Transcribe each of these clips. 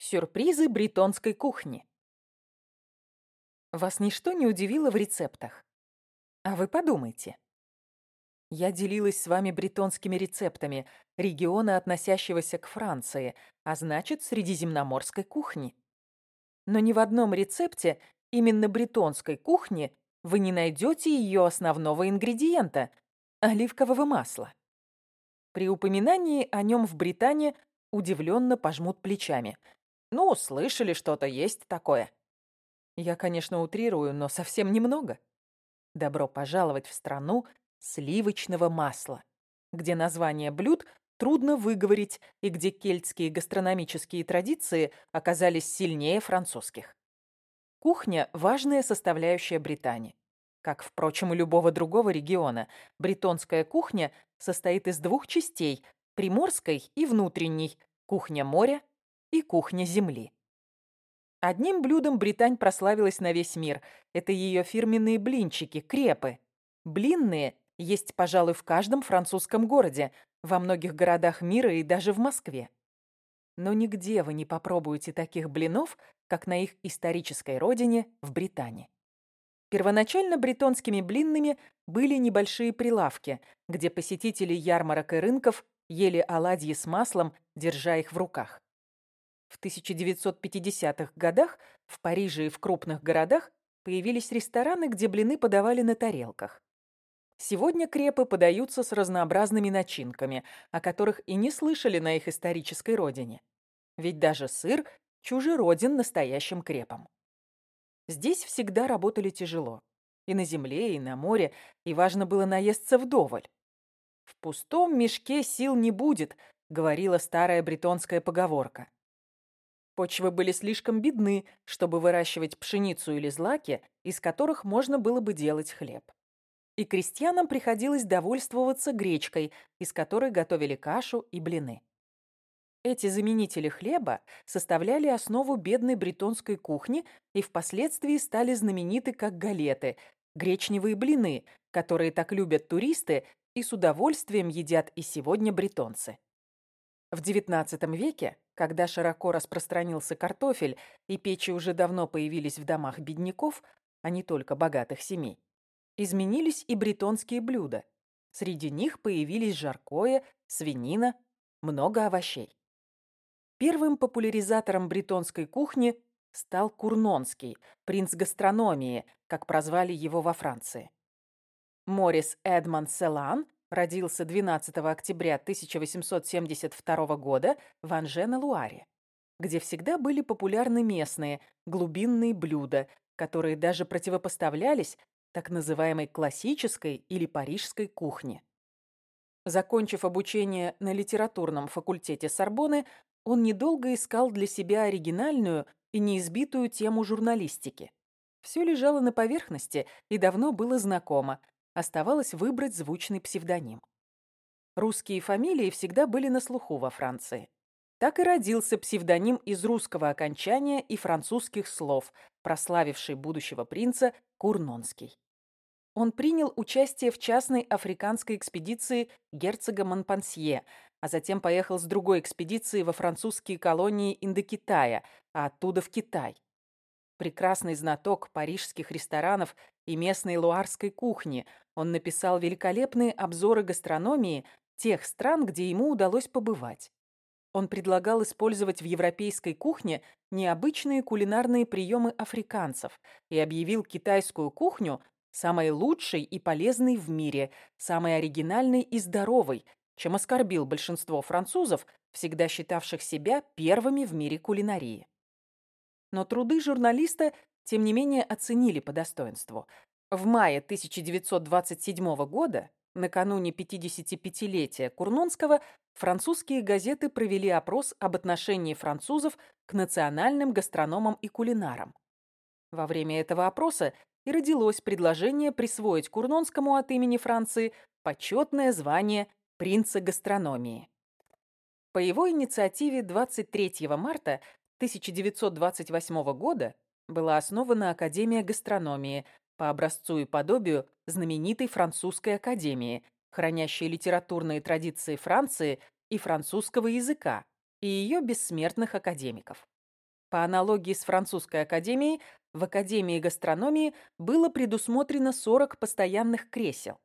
Сюрпризы бретонской кухни. Вас ничто не удивило в рецептах? А вы подумайте. Я делилась с вами бретонскими рецептами региона, относящегося к Франции, а значит, средиземноморской кухни. Но ни в одном рецепте именно бретонской кухни вы не найдете ее основного ингредиента – оливкового масла. При упоминании о нем в Британии удивленно пожмут плечами – ну, слышали, что-то есть такое. Я, конечно, утрирую, но совсем немного. Добро пожаловать в страну сливочного масла, где название блюд трудно выговорить и где кельтские гастрономические традиции оказались сильнее французских. Кухня – важная составляющая Британии. Как, впрочем, и любого другого региона, бретонская кухня состоит из двух частей – приморской и внутренней, кухня моря и кухня Земли. Одним блюдом Британь прославилась на весь мир. Это ее фирменные блинчики, крепы. Блинные есть, пожалуй, в каждом французском городе, во многих городах мира и даже в Москве. Но нигде вы не попробуете таких блинов, как на их исторической родине в Британии. Первоначально бретонскими блинными были небольшие прилавки, где посетители ярмарок и рынков ели оладьи с маслом, держа их в руках. В 1950-х годах в Париже и в крупных городах появились рестораны, где блины подавали на тарелках. Сегодня крепы подаются с разнообразными начинками, о которых и не слышали на их исторической родине. Ведь даже сыр чужероден настоящим крепам. Здесь всегда работали тяжело. И на земле, и на море, и важно было наесться вдоволь. «В пустом мешке сил не будет», — говорила старая бретонская поговорка. Почвы были слишком бедны, чтобы выращивать пшеницу или злаки, из которых можно было бы делать хлеб. И крестьянам приходилось довольствоваться гречкой, из которой готовили кашу и блины. Эти заменители хлеба составляли основу бедной бретонской кухни и впоследствии стали знамениты как галеты – гречневые блины, которые так любят туристы и с удовольствием едят и сегодня бретонцы. В XIX веке, когда широко распространился картофель и печи уже давно появились в домах бедняков, а не только богатых семей, изменились и бретонские блюда. Среди них появились жаркое, свинина, много овощей. Первым популяризатором бретонской кухни стал Курнонский, принц гастрономии, как прозвали его во Франции. Морис Эдмон Селан родился 12 октября 1872 года в Анже-на-Луаре, где всегда были популярны местные глубинные блюда, которые даже противопоставлялись так называемой классической или парижской кухне. Закончив обучение на литературном факультете Сорбоны, он недолго искал для себя оригинальную и неизбитую тему журналистики. Все лежало на поверхности и давно было знакомо, Оставалось выбрать звучный псевдоним. Русские фамилии всегда были на слуху во Франции. Так и родился псевдоним из русского окончания и французских слов, прославивший будущего принца Курнонский. Он принял участие в частной африканской экспедиции герцога Монпансье, а затем поехал с другой экспедицией во французские колонии Индокитая, а оттуда в Китай. Прекрасный знаток парижских ресторанов и местной луарской кухни, он написал великолепные обзоры гастрономии тех стран, где ему удалось побывать. Он предлагал использовать в европейской кухне необычные кулинарные приемы африканцев и объявил китайскую кухню самой лучшей и полезной в мире, самой оригинальной и здоровой, чем оскорбил большинство французов, всегда считавших себя первыми в мире кулинарии. Но труды журналиста, тем не менее, оценили по достоинству. В мае 1927 года, накануне 55-летия Курнонского, французские газеты провели опрос об отношении французов к национальным гастрономам и кулинарам. Во время этого опроса и родилось предложение присвоить Курнонскому от имени Франции почетное звание принца гастрономии. По его инициативе 23 марта 1928 года была основана Академия гастрономии по образцу и подобию знаменитой французской академии, хранящей литературные традиции Франции и французского языка, и ее бессмертных академиков. По аналогии с французской академией, в Академии гастрономии было предусмотрено 40 постоянных кресел.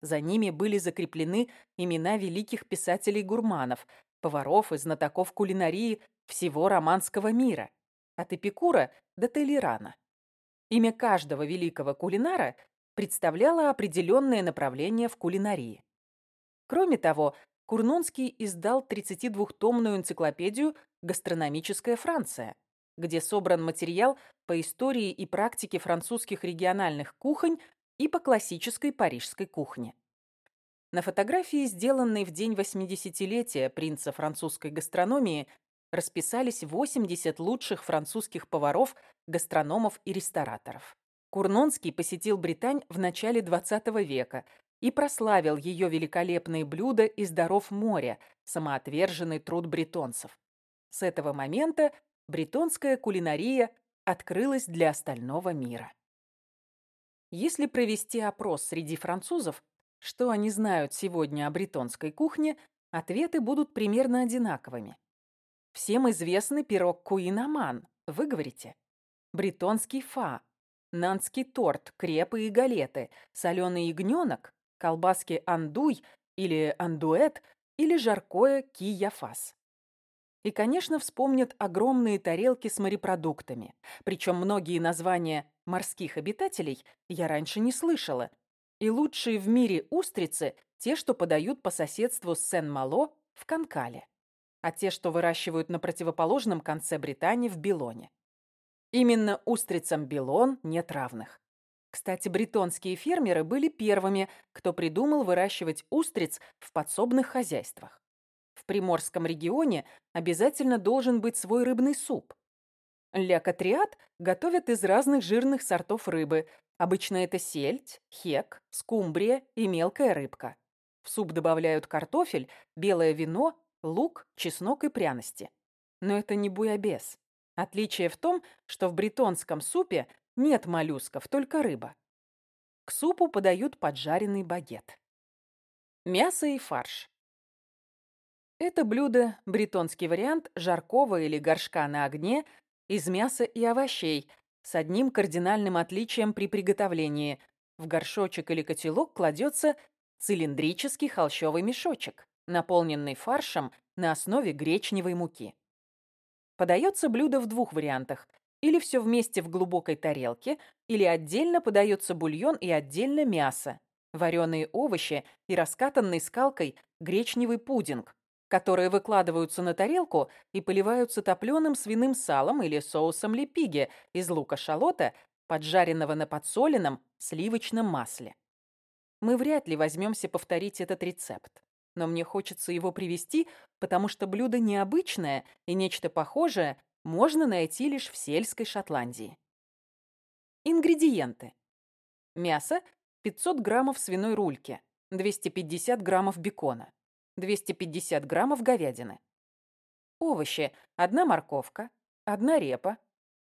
За ними были закреплены имена великих писателей-гурманов, поваров и знатоков кулинарии всего романского мира, от Эпикура до Толерана. Имя каждого великого кулинара представляло определенное направление в кулинарии. Кроме того, Курнонский издал 32-томную энциклопедию «Гастрономическая Франция», где собран материал по истории и практике французских региональных кухонь и по классической парижской кухне. На фотографии, сделанной в день 80-летия принца французской гастрономии, расписались 80 лучших французских поваров, гастрономов и рестораторов. Курнонский посетил Британь в начале XX века и прославил ее великолепные блюда из даров моря, самоотверженный труд бретонцев. С этого момента бретонская кулинария открылась для остального мира. Если провести опрос среди французов, что они знают сегодня о бретонской кухне, ответы будут примерно одинаковыми. Всем известный пирог куинаман, вы говорите. Бретонский фа, нанский торт, крепы и галеты, соленый ягненок, колбаски андуй или андуэт или жаркое кияфас. И, конечно, вспомнят огромные тарелки с морепродуктами. Причем многие названия морских обитателей я раньше не слышала. И лучшие в мире устрицы – те, что подают по соседству с Сен-Мало в Канкале, а те, что выращивают на противоположном конце Британии в Белоне. Именно устрицам Белон нет равных. Кстати, бретонские фермеры были первыми, кто придумал выращивать устриц в подсобных хозяйствах. В Приморском регионе обязательно должен быть свой рыбный суп. Ля-катриат готовят из разных жирных сортов рыбы. Обычно это сельдь, хек, скумбрия и мелкая рыбка. В суп добавляют картофель, белое вино, лук, чеснок и пряности. Но это не буябес. Отличие в том, что в бретонском супе нет моллюсков, только рыба. К супу подают поджаренный багет. Мясо и фарш. Это блюдо – бретонский вариант жаркого или горшка на огне из мяса и овощей с одним кардинальным отличием при приготовлении. В горшочек или котелок кладется цилиндрический холщовый мешочек, наполненный фаршем на основе гречневой муки. Подается блюдо в двух вариантах – или все вместе в глубокой тарелке, или отдельно подается бульон и отдельно мясо, вареные овощи и раскатанный скалкой гречневый пудинг, которые выкладываются на тарелку и поливаются топленым свиным салом или соусом лепиги из лука-шалота, поджаренного на подсоленном сливочном масле. Мы вряд ли возьмемся повторить этот рецепт, но мне хочется его привести, потому что блюдо необычное и нечто похожее можно найти лишь в сельской Шотландии. Ингредиенты. Мясо – 500 граммов свиной рульки, 250 граммов бекона, 250 граммов говядины. Овощи – одна морковка, одна репа,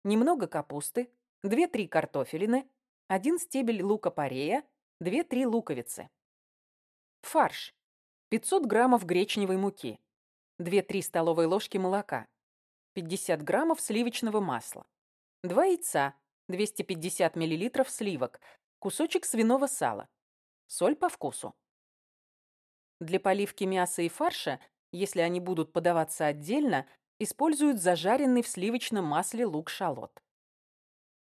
немного капусты, 2-3 картофелины, один стебель лука-порея, 2-3 луковицы. Фарш – 500 граммов гречневой муки, 2-3 столовые ложки молока, 50 граммов сливочного масла, 2 яйца, 250 миллилитров сливок, кусочек свиного сала, соль по вкусу. Для поливки мяса и фарша, если они будут подаваться отдельно, используют зажаренный в сливочном масле лук-шалот.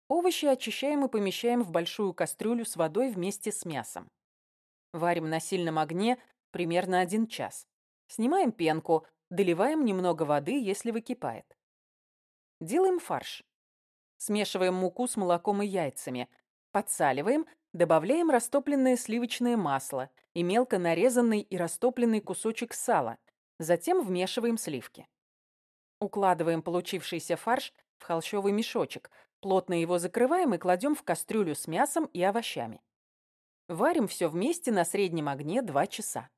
Овощи очищаем и помещаем в большую кастрюлю с водой вместе с мясом. Варим на сильном огне примерно 1 час. Снимаем пенку, доливаем немного воды, если выкипает. Делаем фарш. Смешиваем муку с молоком и яйцами. Подсаливаем, добавляем растопленное сливочное масло и мелко нарезанный и растопленный кусочек сала. Затем вмешиваем сливки. Укладываем получившийся фарш в холщовый мешочек, плотно его закрываем и кладем в кастрюлю с мясом и овощами. Варим все вместе на среднем огне 2 часа.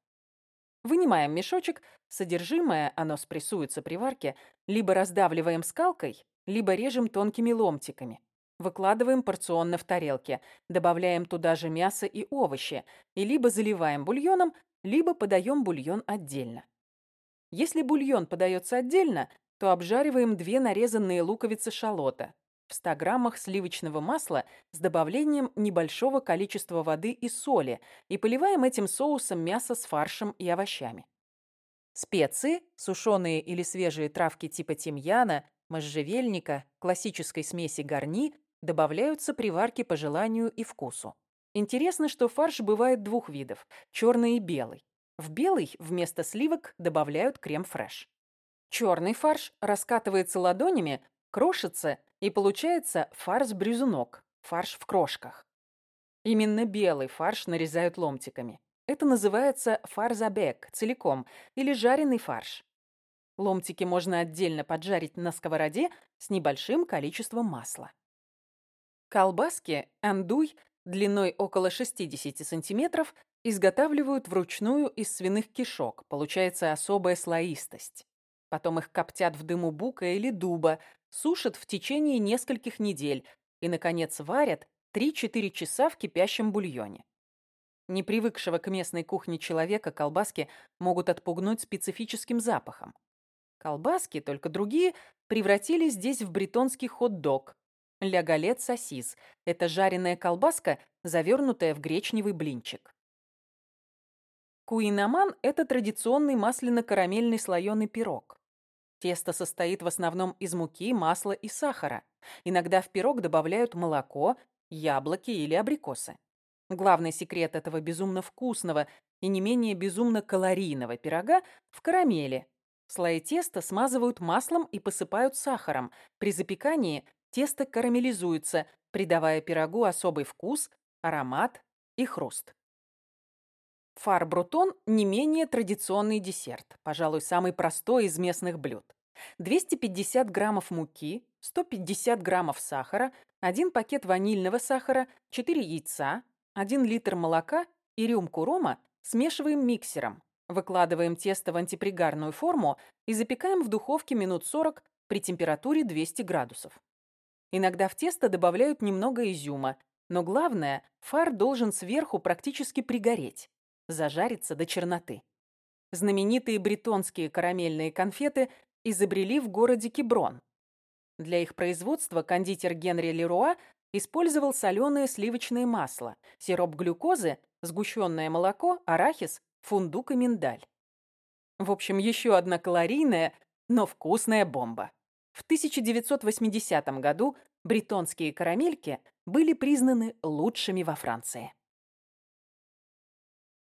Вынимаем мешочек, содержимое, оно спрессуется при варке, либо раздавливаем скалкой, либо режем тонкими ломтиками. Выкладываем порционно в тарелке, добавляем туда же мясо и овощи, и либо заливаем бульоном, либо подаем бульон отдельно. Если бульон подается отдельно, то обжариваем две нарезанные луковицы шалота в 100 граммах сливочного масла с добавлением небольшого количества воды и соли и поливаем этим соусом мясо с фаршем и овощами. Специи, сушеные или свежие травки типа тимьяна, можжевельника, классической смеси гарни добавляются при варке по желанию и вкусу. Интересно, что фарш бывает двух видов – черный и белый. В белый вместо сливок добавляют крем-фреш. Черный фарш раскатывается ладонями, крошится и получается фарш-брюзунок, фарш в крошках. Именно белый фарш нарезают ломтиками. Это называется фарзабек целиком или жареный фарш. Ломтики можно отдельно поджарить на сковороде с небольшим количеством масла. Колбаски андуй длиной около 60 сантиметров изготавливают вручную из свиных кишок. Получается особая слоистость. Потом их коптят в дыму бука или дуба, сушат в течение нескольких недель и, наконец, варят 3-4 часа в кипящем бульоне. Непривыкшего к местной кухне человека колбаски могут отпугнуть специфическим запахом. Колбаски, только другие, превратились здесь в бретонский хот-дог. Ля галет сосис – это жареная колбаска, завернутая в гречневый блинчик. Куинаман – это традиционный масляно-карамельный слоеный пирог. Тесто состоит в основном из муки, масла и сахара. Иногда в пирог добавляют молоко, яблоки или абрикосы. Главный секрет этого безумно вкусного и не менее безумно калорийного пирога в карамели. Слои теста смазывают маслом и посыпают сахаром. При запекании тесто карамелизуется, придавая пирогу особый вкус, аромат и хруст. Фар-брутон – не менее традиционный десерт, пожалуй, самый простой из местных блюд. 250 граммов муки, 150 граммов сахара, 1 пакет ванильного сахара, 4 яйца, 1 литр молока и рюмку рома смешиваем миксером. Выкладываем тесто в антипригарную форму и запекаем в духовке минут 40 при температуре 200 градусов. Иногда в тесто добавляют немного изюма, но главное, фар должен сверху практически пригореть зажариться до черноты. Знаменитые бретонские карамельные конфеты изобрели в городе Киброн. Для их производства кондитер Генри Леруа использовал соленое сливочное масло, сироп глюкозы, сгущенное молоко, арахис, фундук и миндаль. В общем, еще одна калорийная, но вкусная бомба. В 1980 году бретонские карамельки были признаны лучшими во Франции.